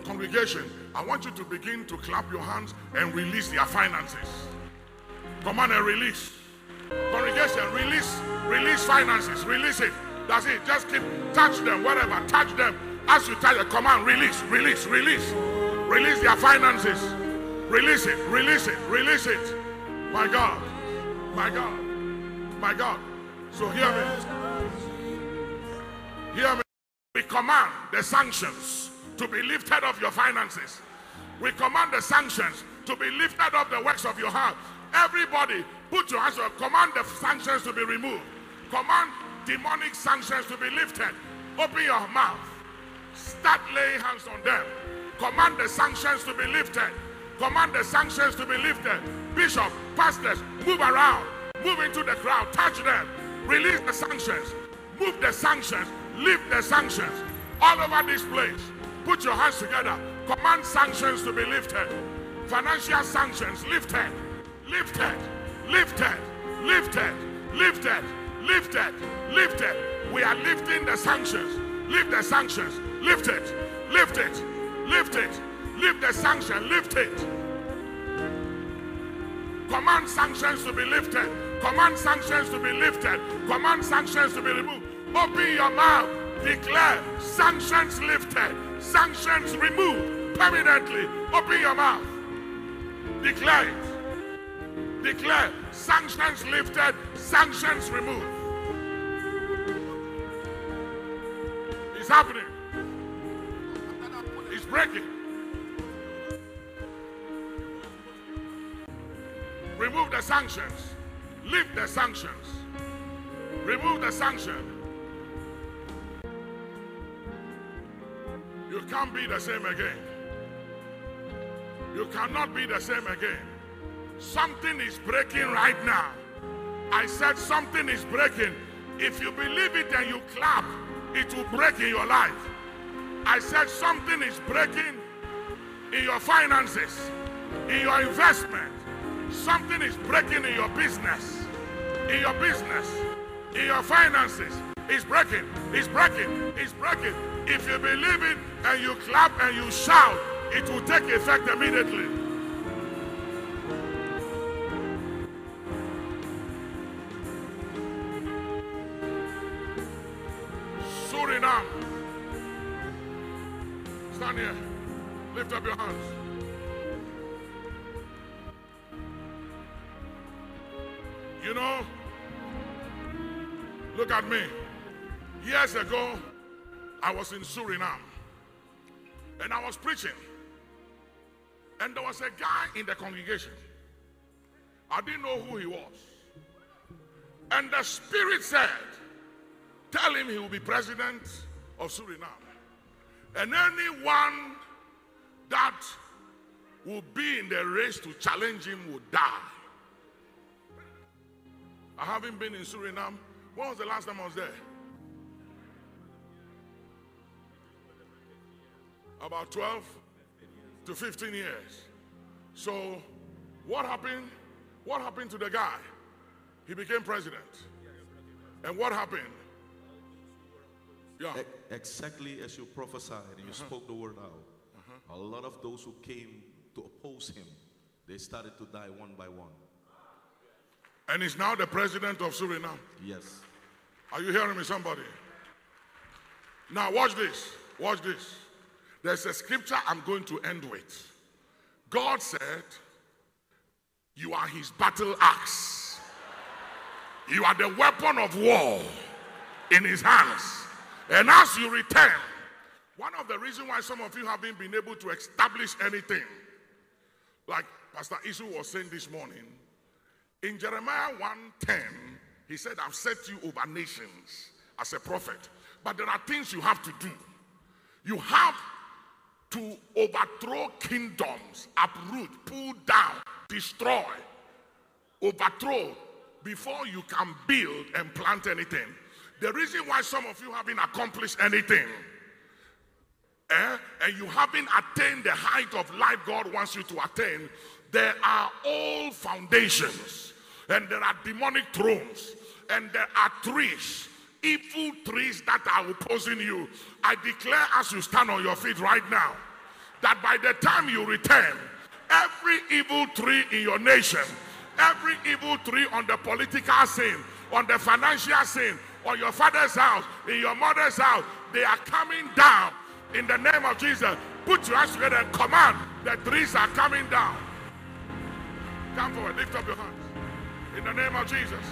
Congregation, I want you to begin to clap your hands and release their finances. Come on and release. Congregation, release, release finances, release it. That's it. Just keep touch them, whatever. Touch them. As you touch the command, release, release, release. Release their finances. Release it, release it, release it. My God, my God, my God. So hear me. Hear me. We command the sanctions to be lifted off your finances. We command the sanctions to be lifted off the works of your heart. Everybody, put your hands up. Command the sanctions to be removed. Command demonic sanctions to be lifted. Open your mouth. Start laying hands on them. Command the sanctions to be lifted. Command the sanctions to be lifted. Bishop, pastors, move around. Move into the crowd. Touch them. Release the sanctions. Move the sanctions. Lift the sanctions. All over this place. Put your hands together. Command sanctions to be lifted. Financial sanctions lifted. Lifted. Lifted. Lifted. Lifted. Lifted. Lifted. We are lifting the sanctions. Lift the sanctions. Lift it. Lift it. Lift it. Lift the sanction. Lift it. Command sanctions to be lifted. Command sanctions to be lifted. Command sanctions to be removed. Open your mouth. Declare sanctions lifted. Sanctions removed permanently. Open your mouth. Declare it. Declare sanctions lifted. Sanctions removed. It's happening. It's breaking. Remove the sanctions. Lift the sanctions. Remove the sanction. Can't be the same again. You cannot be the same again. Something is breaking right now. I said something is breaking. If you believe it and you clap, it will break in your life. I said something is breaking in your finances, in your investment. Something is breaking in your business, in your business, in your finances. It's breaking, it's breaking, it's breaking. If you believe it and you clap and you shout, it will take effect immediately. Suriname. Stand here. Lift up your hands. Was in Suriname and I was preaching. And there was a guy in the congregation. I didn't know who he was. And the Spirit said, Tell him he will be president of Suriname. And anyone that will be in the race to challenge him will die. I haven't been in Suriname. When was the last time I was there? About 12 to 15 years. So, what happened? What happened to the guy? He became president. And what happened? Yeah. Exactly as you prophesied and you uh-huh. spoke the word out. Uh-huh. A lot of those who came to oppose him, they started to die one by one. And he's now the president of Suriname. Yes. Are you hearing me, somebody? Now, watch this. Watch this. There's a scripture I'm going to end with. God said, You are his battle axe, you are the weapon of war in his hands. And as you return, one of the reasons why some of you haven't been able to establish anything, like Pastor Isu was saying this morning, in Jeremiah 1:10, he said, I've set you over nations as a prophet. But there are things you have to do. You have to overthrow kingdoms, uproot, pull down, destroy, overthrow before you can build and plant anything. The reason why some of you haven't accomplished anything eh, and you haven't attained the height of life God wants you to attain, there are old foundations and there are demonic thrones and there are trees, evil trees that are opposing you. I declare as you stand on your feet right now, that by the time you return, every evil tree in your nation, every evil tree on the political scene, on the financial scene, on your father's house, in your mother's house, they are coming down in the name of Jesus. Put your hands together and command the trees are coming down. Come forward, lift up your hands. In the name of Jesus.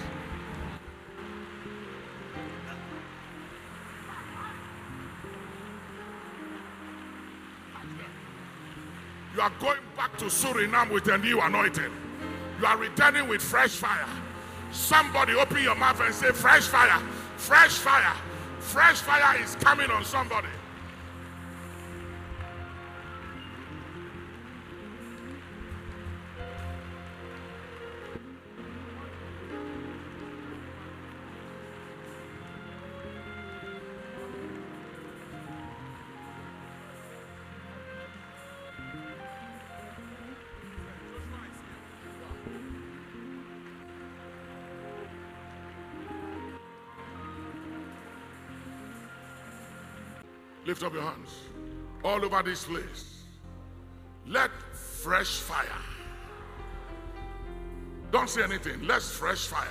You are going back to Suriname with a new anointing. You are returning with fresh fire. Somebody open your mouth and say, Fresh fire, fresh fire, fresh fire is coming on somebody. Lift up your hands all over this place. Let fresh fire. Don't say anything. Let fresh fire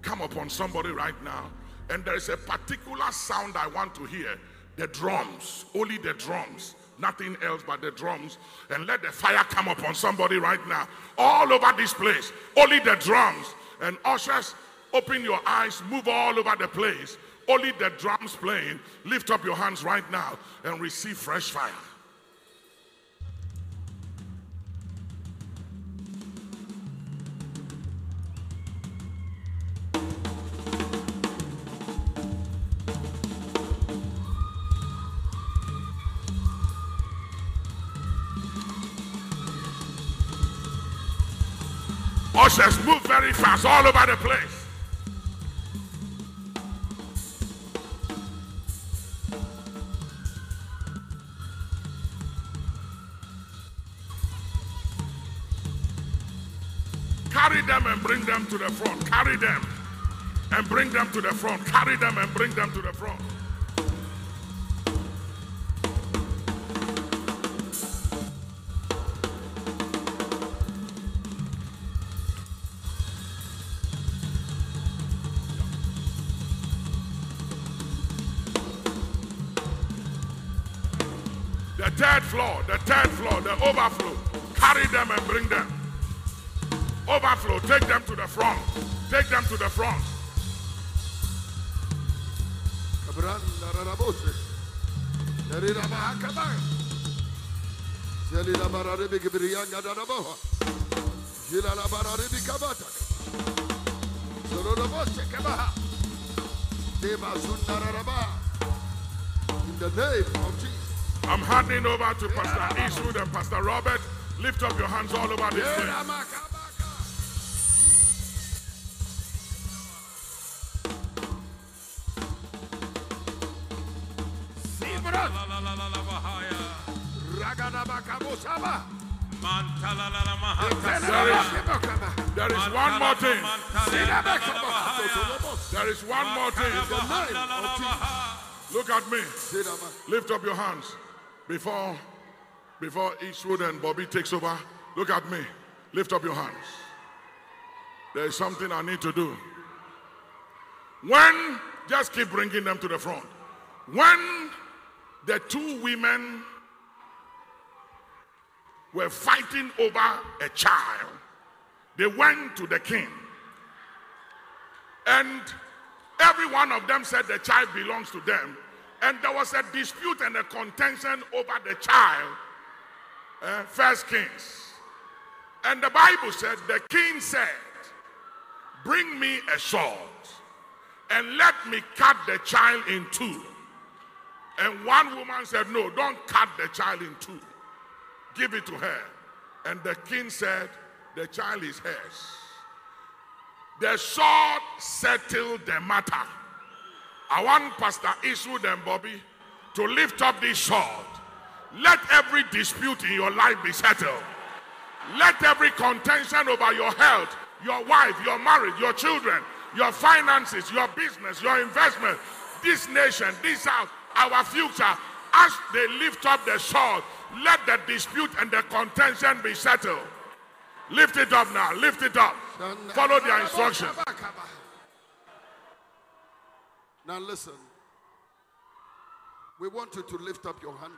come upon somebody right now. And there is a particular sound I want to hear the drums, only the drums, nothing else but the drums. And let the fire come upon somebody right now, all over this place, only the drums. And ushers, open your eyes, move all over the place. Only the drums playing. Lift up your hands right now and receive fresh fire. Ushers move very fast all over the place. And bring them to the front. Carry them and bring them to the front. Carry them and bring them to the front. The third floor, the third floor, the overflow. Carry them and bring them. Overflow, take them to the front. Take them to the front. Kabranda rarabose. Darira mahakaba. Zelila bararibi kibriyanga daraboha. Jila la bararibi kabata. Zororobose kabaha. Dema sundararaba. In the name of Jesus. I'm handing over to Pastor Eastwood and Pastor Robert. Lift up your hands all over this place. There is, one more thing. There is one more thing. Look at me. Lift up your hands before before Eastwood and Bobby takes over. Look at me. Lift up your hands. There is something I need to do. When just keep bringing them to the front. When the two women were fighting over a child, they went to the king. And every one of them said the child belongs to them. And there was a dispute and a contention over the child. Uh, First Kings. And the Bible said, the king said, Bring me a sword and let me cut the child in two. And one woman said, No, don't cut the child in two. Give it to her. And the king said, The child is hers. The sword settled the matter. I want Pastor Eastwood and Bobby to lift up this sword. Let every dispute in your life be settled. Let every contention over your health, your wife, your marriage, your children, your finances, your business, your investment, this nation, this house, our future, as they lift up the sword, let the dispute and the contention be settled. Lift it up now. Lift it up. Follow the instruction. Now listen. We want you to lift up your hand.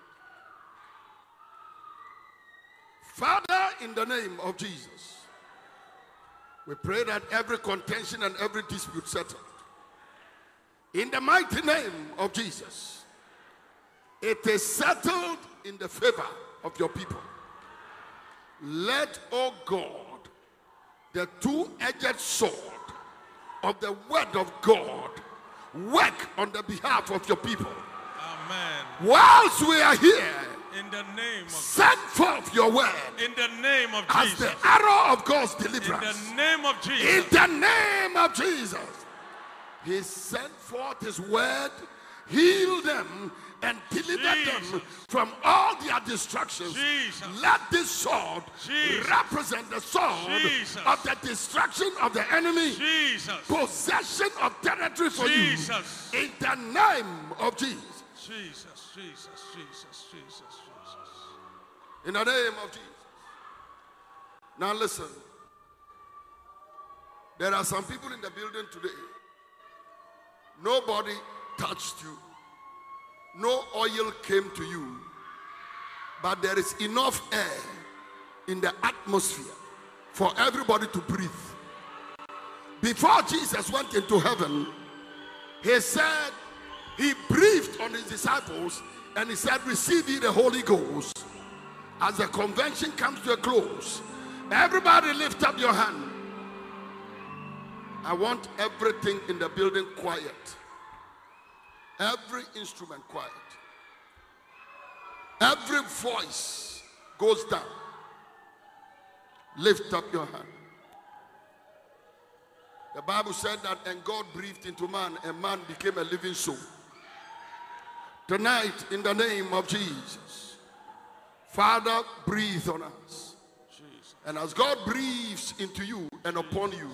Father, in the name of Jesus, we pray that every contention and every dispute settled. In the mighty name of Jesus, it is settled in the favor of your people. Let, oh God, the two edged sword of the word of God work on the behalf of your people. Amen. Whilst we are here, In the name of send forth your word in the name of as Jesus. the arrow of God's deliverance. In the name of Jesus. In the name of Jesus. He sent forth his word, healed them, and delivered them from all their destructions. Jesus. Let this sword Jesus. represent the sword Jesus. of the destruction of the enemy, Jesus. possession of territory for Jesus. you. In the name of Jesus. Jesus. Jesus. Jesus. Jesus. Jesus. In the name of Jesus. Now listen. There are some people in the building today. Nobody touched you. No oil came to you. But there is enough air in the atmosphere for everybody to breathe. Before Jesus went into heaven, he said, he breathed on his disciples and he said, Receive ye the Holy Ghost. As the convention comes to a close, everybody lift up your hand. I want everything in the building quiet. Every instrument quiet. Every voice goes down. Lift up your hand. The Bible said that, and God breathed into man, and man became a living soul. Tonight, in the name of Jesus, Father, breathe on us. And as God breathes into you and upon you,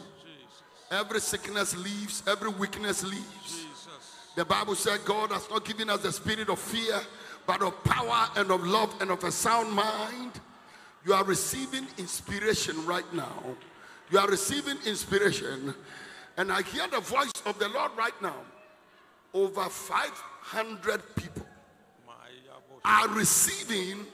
every sickness leaves, every weakness leaves. The Bible said God has not given us the spirit of fear, but of power and of love and of a sound mind. You are receiving inspiration right now. You are receiving inspiration. And I hear the voice of the Lord right now. Over 500 people are receiving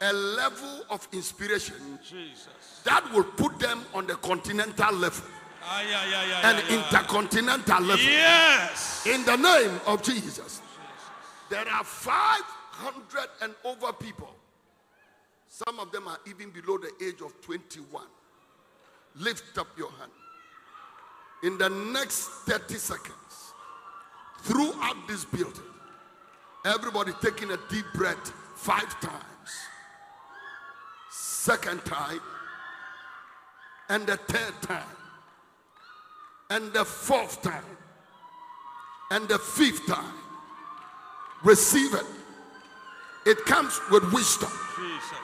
a level of inspiration Jesus. that will put them on the continental level and intercontinental level. Yes. In the name of Jesus. There are 500 and over people. Some of them are even below the age of 21. Lift up your hand. In the next 30 seconds, throughout this building, everybody taking a deep breath five times. Second time, and the third time, and the fourth time, and the fifth time. Receive it. It comes with wisdom. Jesus.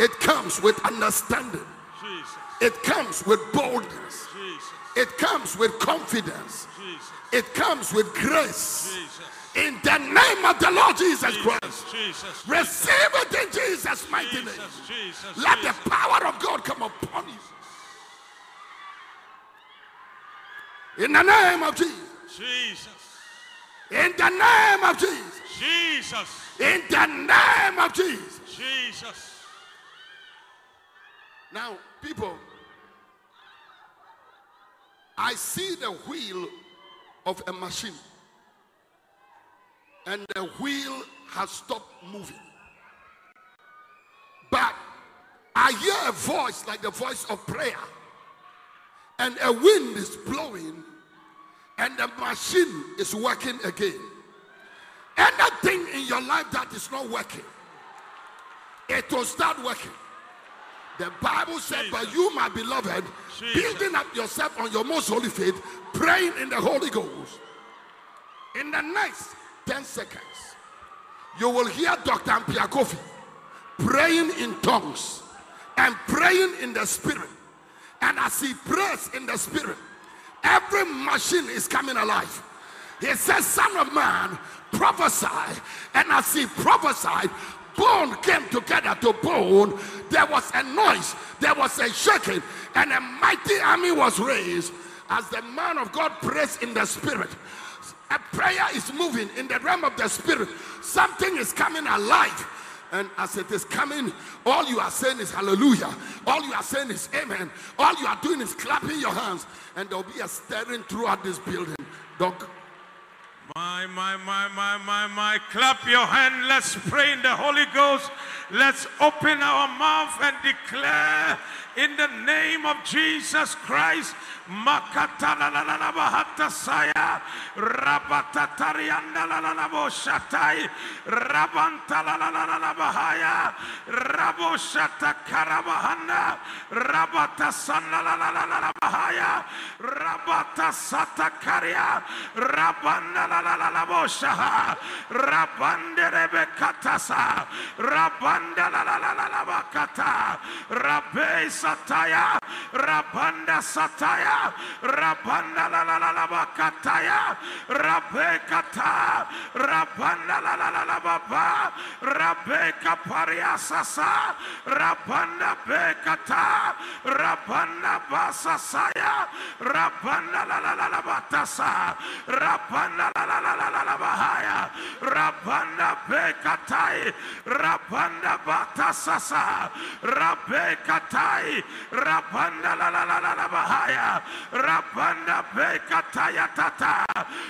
It comes with understanding. Jesus. It comes with boldness. Jesus. It comes with confidence. Jesus. It comes with grace. Jesus. In the name of the Lord Jesus Christ. Receive it in Jesus' mighty name. Let the power of God come upon you. In the name of Jesus. Jesus. In the name of Jesus. Jesus. In the name of Jesus. Jesus. Now, people, I see the wheel of a machine, and the wheel has stopped moving. But I hear a voice like the voice of prayer, and a wind is blowing, and the machine is working again. Anything in your life that is not working, it will start working. The Bible said, But you, my beloved, Jesus. building up yourself on your most holy faith, praying in the Holy Ghost. In the next 10 seconds, you will hear Dr. Ampiakofi praying in tongues and praying in the spirit. And as he prays in the spirit, every machine is coming alive. He says, Son of man, prophesy. And as he prophesied, bone came together to bone, there was a noise, there was a shaking, and a mighty army was raised as the man of God prays in the spirit. A prayer is moving in the realm of the spirit. Something is coming alive. And as it is coming, all you are saying is hallelujah. All you are saying is amen. All you are doing is clapping your hands. And there'll be a stirring throughout this building. Doc. My, my, my, my, my, my. Clap your hand. Let's pray in the Holy Ghost. Let's open our mouth and declare in the name of Jesus Christ. Makatala la la la bahata saya rabatatarianda la la la boshatai rabanta la la la la la bahaya raboshata karabahanda rabata sana la la la la la bahaya rabata sata karia rabanda la la la la boshaha rabande rebekatasa rabanda la la la la la rabe sataya rabanda sataya Rabanda. Rabekata. Rabanda la la la la baba. Rabeka pariasasa. Rabanda bekata. Rabanda basasaya. Rabanda la la la la batasa. Rabanda bahaya. Rabanda bekatai. Rabanda batasasa. Rabekatai. Rabanda la la la la bahaya. Rabanda Bekataya Tata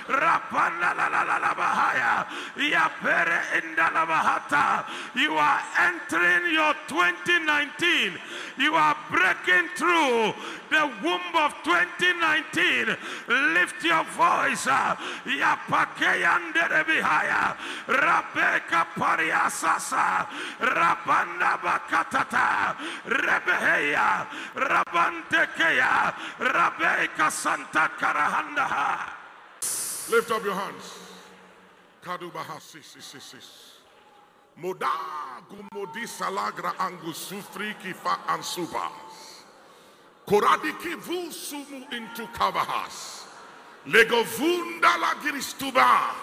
Rabanda la la la la Bahaya Yapere Inda la Bahata You are entering your 2019 You are breaking through the womb of 2019 Lift your voice Yapakeyandere Bihaya Rabeka Pariasasa Rabanda Bakatata Rebeheya Rabantekeya Rabeka Santa Karahandaha. Lift up your hands. Kadubaha sis Moda gumodi salagra angu sufri kifa ansuba. Koradiki vu sumu into kavahas. Legovunda la giristuba.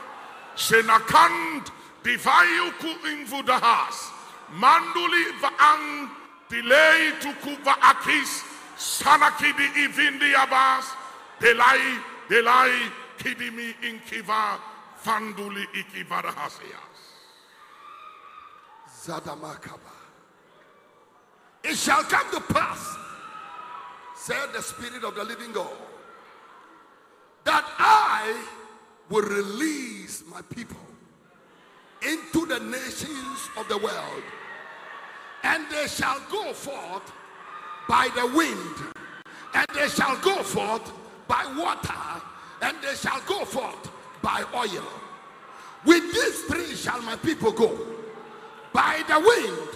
Senakand divayuku invudahas. Manduli vaang delay to kuva akis. Sanakidi ivindi abas. Delay, delay, kidimi inkiva. Fanduli ikivarahasias. Zadamakaba. It shall come to pass, said the Spirit of the living God, that I will release my people into the nations of the world, and they shall go forth by the wind, and they shall go forth by water, and they shall go forth by oil. With these three shall my people go. By the wind,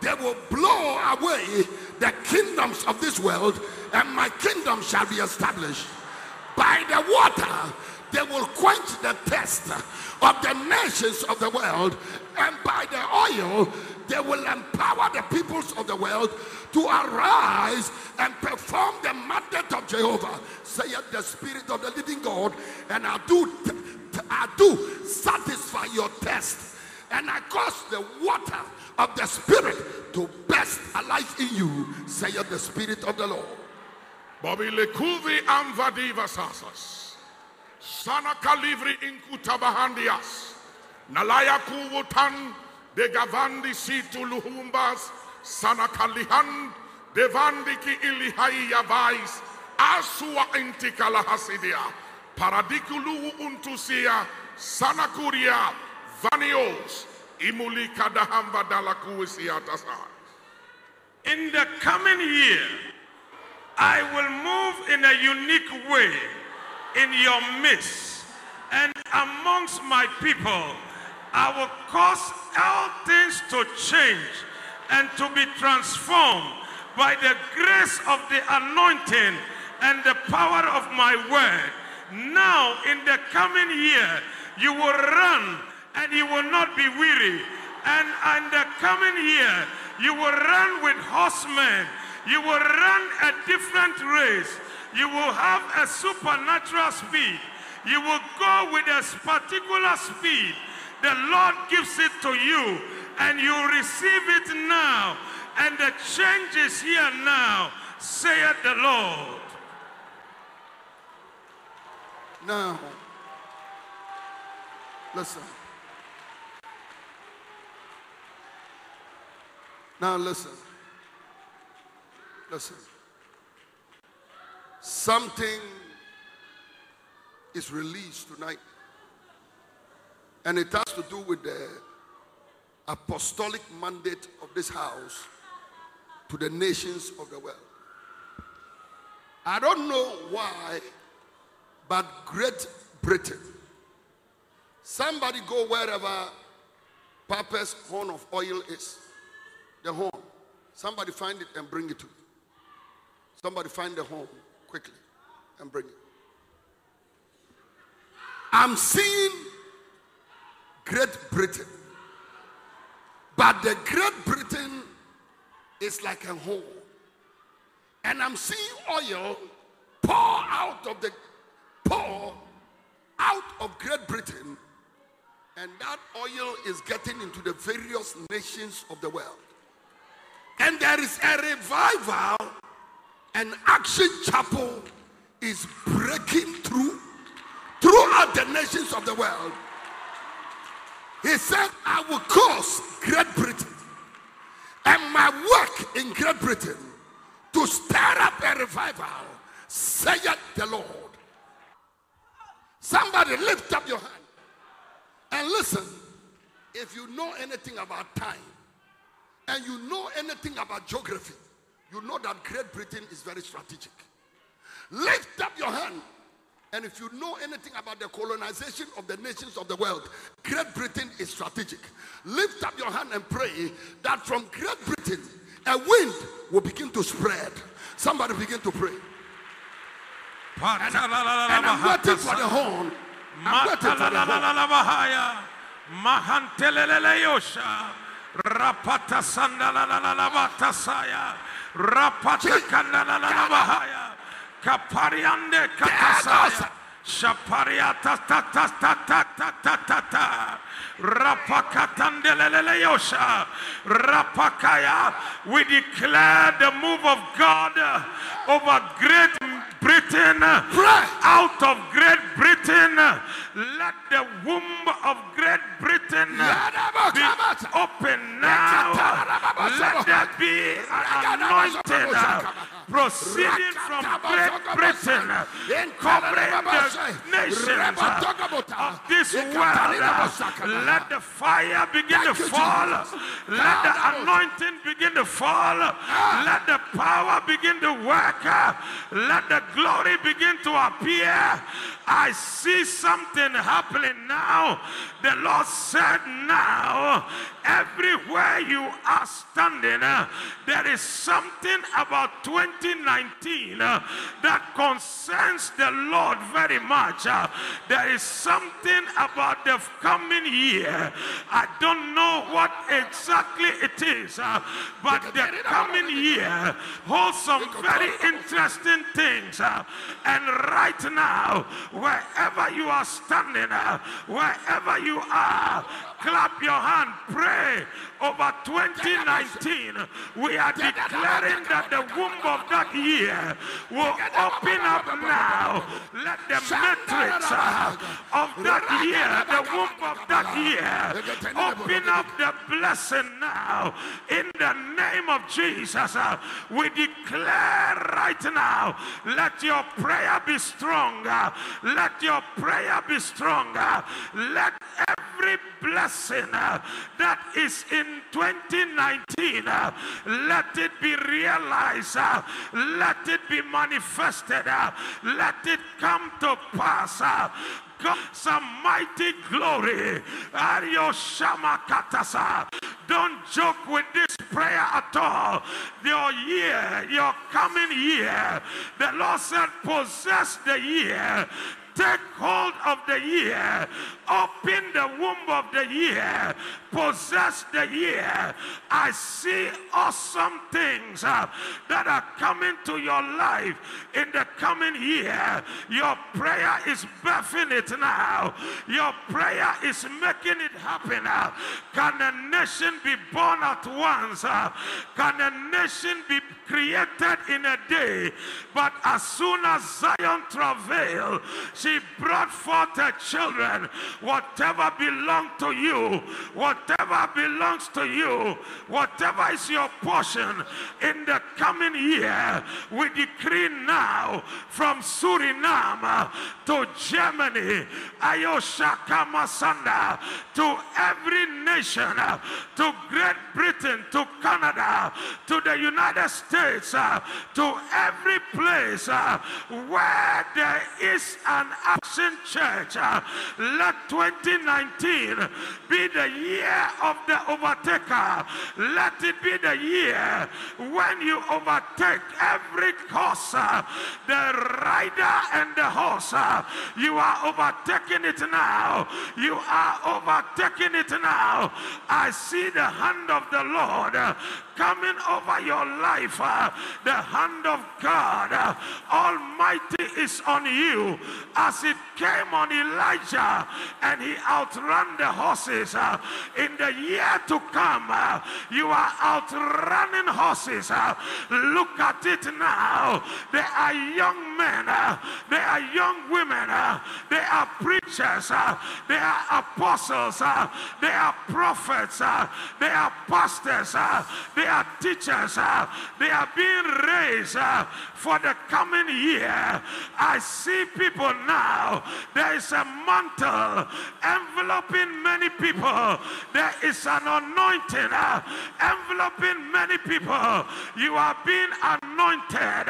they will blow away the kingdoms of this world, and my kingdom shall be established. By the water, they will quench the thirst of the nations of the world, and by the oil, they will empower the peoples of the world to arise and perform the mandate of Jehovah, saith the Spirit of the living God, and I do, I do satisfy your thirst, and I cause the water of the Spirit to burst alive in you, saith the Spirit of the Lord. Bobby lekuvi amvadiva sasas. Sana kalivri inkutabahandias. Nalaya kuvutan de gavandi situ luhumbas. Sana kalihan devandiki ilihai yavais. Asua intikala hasidia. Paradikulu untusia. Sana kuria. Vanios. Imulika dahamba dalakuisiatasa. In the coming year, I will move in a unique way in your midst and amongst my people. I will cause all things to change and to be transformed by the grace of the anointing and the power of my word. Now, in the coming year, you will run and you will not be weary. And in the coming year, you will run with horsemen. You will run a different race. You will have a supernatural speed. You will go with a particular speed. The Lord gives it to you. and you receive it now, and the change is here now, saith the Lord. Now, listen. Now, listen. Listen. Something is released tonight, and it has to do with the apostolic mandate of this house to the nations of the world. I don't know why, but Great Britain. Somebody go wherever Papa's horn of oil is. The horn. Somebody find it and bring it to. Somebody find a home quickly and bring it. I'm seeing Great Britain. But the Great Britain is like a horn. And I'm seeing oil pour out of the pour out of Great Britain. And that oil is getting into the various nations of the world. And there is a revival, and Action Chapel is breaking through throughout the nations of the world. He said, I will cause Great Britain and my work in Great Britain to stir up a revival, saith the Lord. Somebody lift up your hand and listen. If you know anything about time and you know anything about geography, you know that Great Britain is very strategic. Lift up your hand and if you know anything about the colonization of the nations of the world, Great Britain is strategic. Lift up your hand and pray that from Great Britain, a wind will begin to spread. Somebody begin to pray. And, and I'm waiting for the horn. I'm waiting for the horn. Rapata sandala la la la batasaya. Rapata kandala la la bahaya. Kapariande katasaya. Shaparia ta ta ta ta ta ta ta ta ta. Rapakatandelele yosha. Rapakaya. We declare the move of God over Great Britain. Out of Great Britain. Let the womb of Great Britain be open now. Let there be an anointing proceeding from Great Britain, covering the nations of this world. Let the fire begin to fall. Let the anointing begin to fall. Let the power begin to work. Let the glory begin to appear. I see something happening now. The Lord said, Now, everywhere you are standing, there is something about 2019 uh, that concerns the Lord very much. Uh, there is something about the coming year. I don't know what exactly it is, uh, but the coming year holds some very interesting things. uh, and right now, wherever you are standing, uh, wherever you are, clap your hand, pray over 2019. We are declaring that the womb of that year will open up now. Let the matrix uh, of that year, the womb of that year, open up the blessing now. In the name of Jesus, uh, we declare right now, let your prayer be stronger. Let your prayer be stronger. Let every blessing uh, that is in 2019, uh, let it be realized. uh, let it be manifested. let it come to pass. God, some mighty glory. Ario Shamakatasa. Don't joke with this prayer at all. Your year, your coming year, the Lord said, possess the year. Take hold of the year. Open the womb of the year, possess the year. I see awesome things uh, that are coming to your life in the coming year. Your prayer is birthing it now. Your prayer is making it happen. Uh, can a nation be born at once? Uh, can a nation be created in a day? But as soon as Zion travailed, she brought forth her children. Whatever belongs to you, whatever belongs to you, whatever is your portion in the coming year, we decree now from Suriname to Germany, Ayoshaka Masanda, to every nation, to Great Britain, to Canada, to the United States, to every place where there is an action church. Let 2019 be the year of the overtaker. Let it be the year when you overtake every horse, the rider and the horse. You are overtaking it now. You are overtaking it now. I see the hand of the Lord coming over your life. Uh, the hand of God uh, Almighty is on you as it came on Elijah and he outran the horses. Uh, in the year to come, uh, you are outrunning horses. Uh, look at it now. There are young men, uh, they are young women, they are preachers, they are apostles, they are prophets, they are pastors, are teachers. Uh, they are being raised uh, for the coming year. I see people now. There is a mantle enveloping many people. There is an anointing uh, enveloping many people. You are being anointed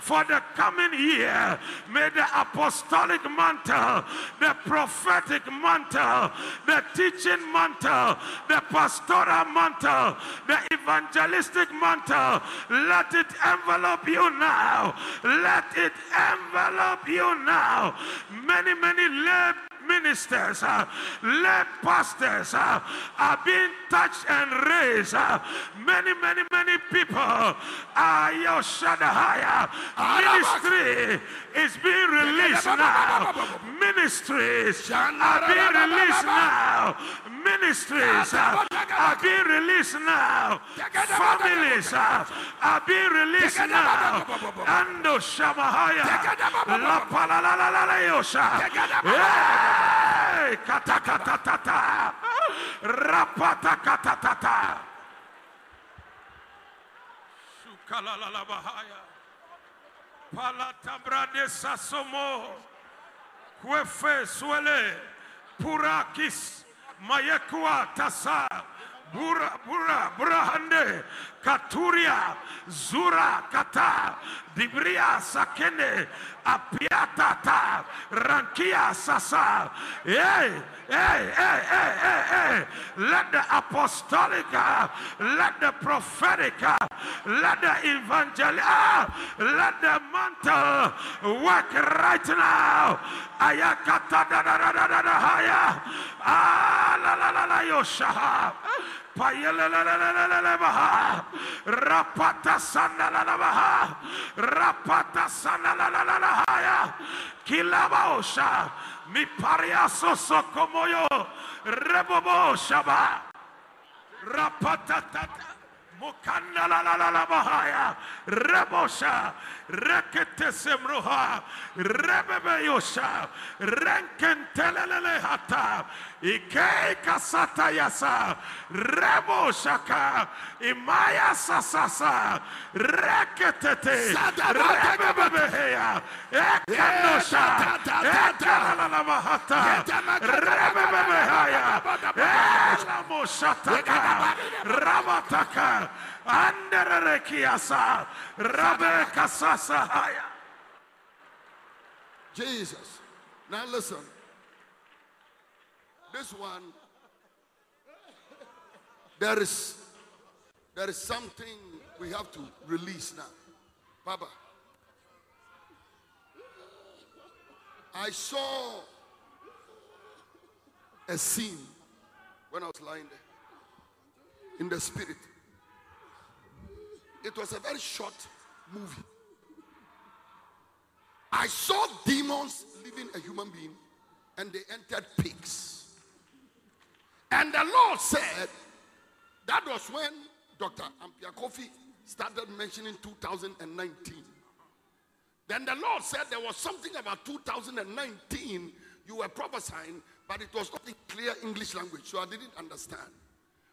for the coming year. May the apostolic mantle, the prophetic mantle, the teaching mantle, the pastoral mantle, the evangelical evangelistic mantle. Let it envelop you now. Let it envelop you now. Many, many lay ministers, uh, lay pastors uh, are being touched and raised. Uh, many, many, many people are your Shadahaya. Ministry is being released now. Ministries are being released now. Ministries uh, are being released now. Families uh, are being released now. Ando Shamahaya. La Palalalala Yosha. Hey! Katakatatata. Rapatakatatata. Shukalalabahaya. Palatabrade sasomo. Kwefe swele. Purakis. Mayekua tasa. Bura, bura, burahande, katuria, zura, kata, dibria, sakene, apiatata, rankia, sasa. Hey, hey, hey, hey, hey, hey. Let the apostolic, uh, let the prophetic, uh, let the evangelical, uh, let the mantle work right now. Ayakata da da da da da da haya. Ah la la la la yosha. Rapata sana la la baha. Rapata sana la la la la haya. Kilabaosha. Mi pariaso sokomoyo. Rebobo shaba. Rapata tata. Mukanda la la la la bahaya. Rebosha. Rekete semruha. Rebebe yosha. Renkentelele hata. Ike kasata yasa. Rebo shaka. Imaya sasasa. Reketete. Rebebe heya. Ekanosha. Ekalala mahata. Rebebe haya. Elamoshataka. Rabataka. Anderekiasa. Rabe kasasa haya. Jesus. Now listen. This one, there is there is something we have to release now. Papa. I saw a scene when I was lying there in the spirit. It was a very short movie. I saw demons leaving a human being and they entered pigs. And the Lord said, that was when Dr. Ampia Kofi started mentioning 2019. Then the Lord said there was something about 2019 you were prophesying, but it was not in clear English language, so I didn't understand.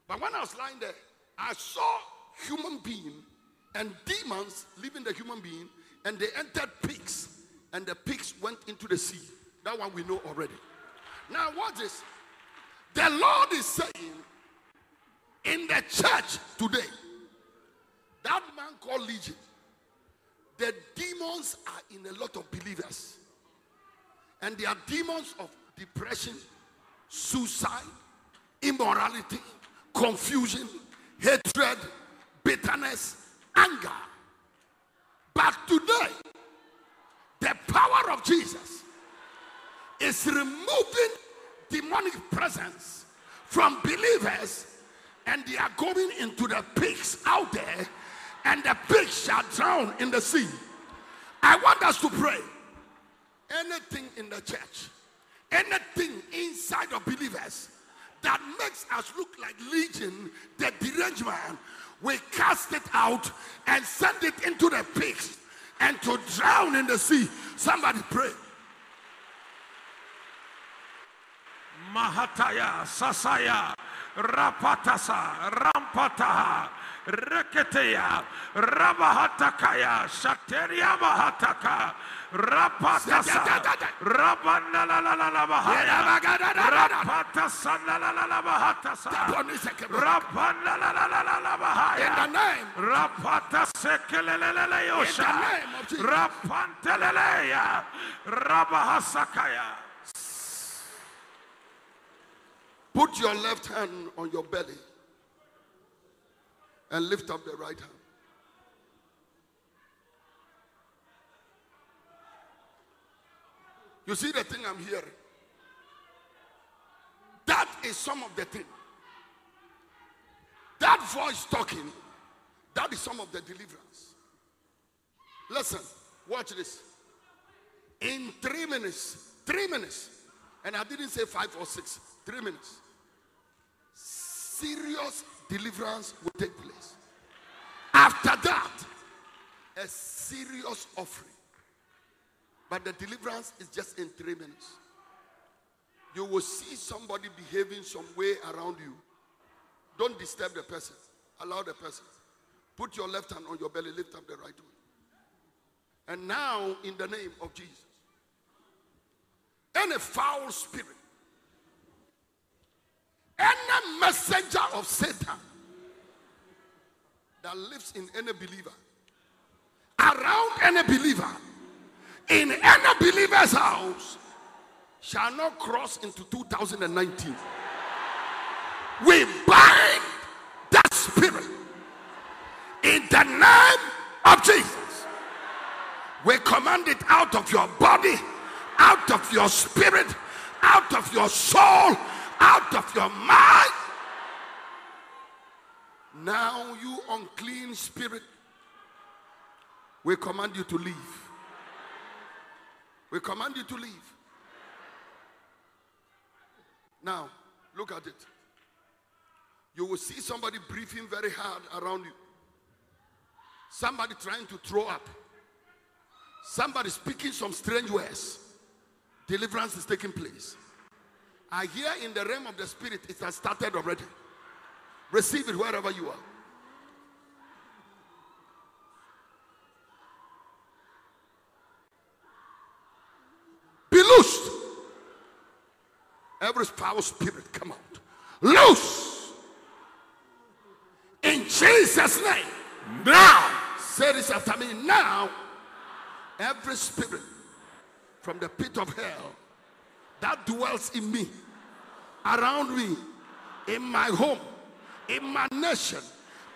But when I was lying there, I saw human being and demons leaving the human being, and they entered pigs, and the pigs went into the sea. That one we know already. Now, what is the Lord is saying in the church today? That man called Legion, the demons are in a lot of believers, and they are demons of depression, suicide, immorality, confusion, hatred, bitterness, anger. But today, the power of Jesus is removing demonic presence from believers, and they are going into the pigs out there, and the pigs shall drown in the sea. I want us to pray. Anything in the church, anything inside of believers that makes us look like Legion, the deranged man, we cast it out and send it into the pigs and to drown in the sea. Somebody pray. Mahataya, Sasaya, Rapatasa, Rampataha, Reketeya, Rabahatakaya, Shateria Mahataka, Rapatasa, Rabanalalalabahaya, In the name, Rapatasekeleleleyosha, In the name Jesus. Rapanteleleya, Rabahasakaya. Put your left hand on your belly and lift up the right hand. You see the thing I'm hearing? That is some of the thing. That voice talking, that is some of the deliverance. Listen, watch this. In three minutes, three minutes, and I didn't say five or six, three minutes, serious deliverance will take place. After that, a serious offering. But the deliverance is just in three minutes. You will see somebody behaving some way around you. Don't disturb the person. Allow the person. Put your left hand on your belly, lift up the right one. And now, in the name of Jesus, any foul spirit, any messenger of Satan that lives in any believer, around any believer, in any believer's house, shall not cross into 2019. We bind that spirit in the name of Jesus. We command it out of your body, out of your spirit, out of your soul, out of your mind. Now, you unclean spirit, we command you to leave. We command you to leave. Now, look at it. You will see somebody breathing very hard around you. Somebody trying to throw up. Somebody speaking some strange words. Deliverance is taking place. I hear in the realm of the spirit it has started already. Receive it wherever you are. Be loosed. Every foul spirit come out. Loose. In Jesus' name. Now. Say this after me. Now. Every spirit from the pit of hell that dwells in me, around me, in my home, in my nation,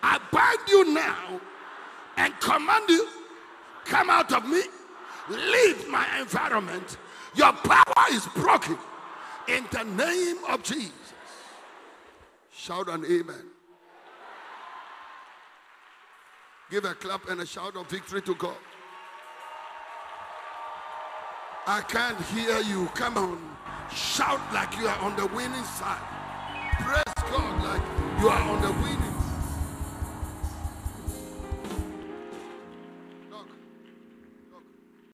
I bind you now and command you, come out of me, leave my environment. Your power is broken In the name of Jesus. Shout an amen. Give a clap and a shout of victory to God. I can't hear you. Come on. Shout like you are on the winning side. Praise God like you are on the winning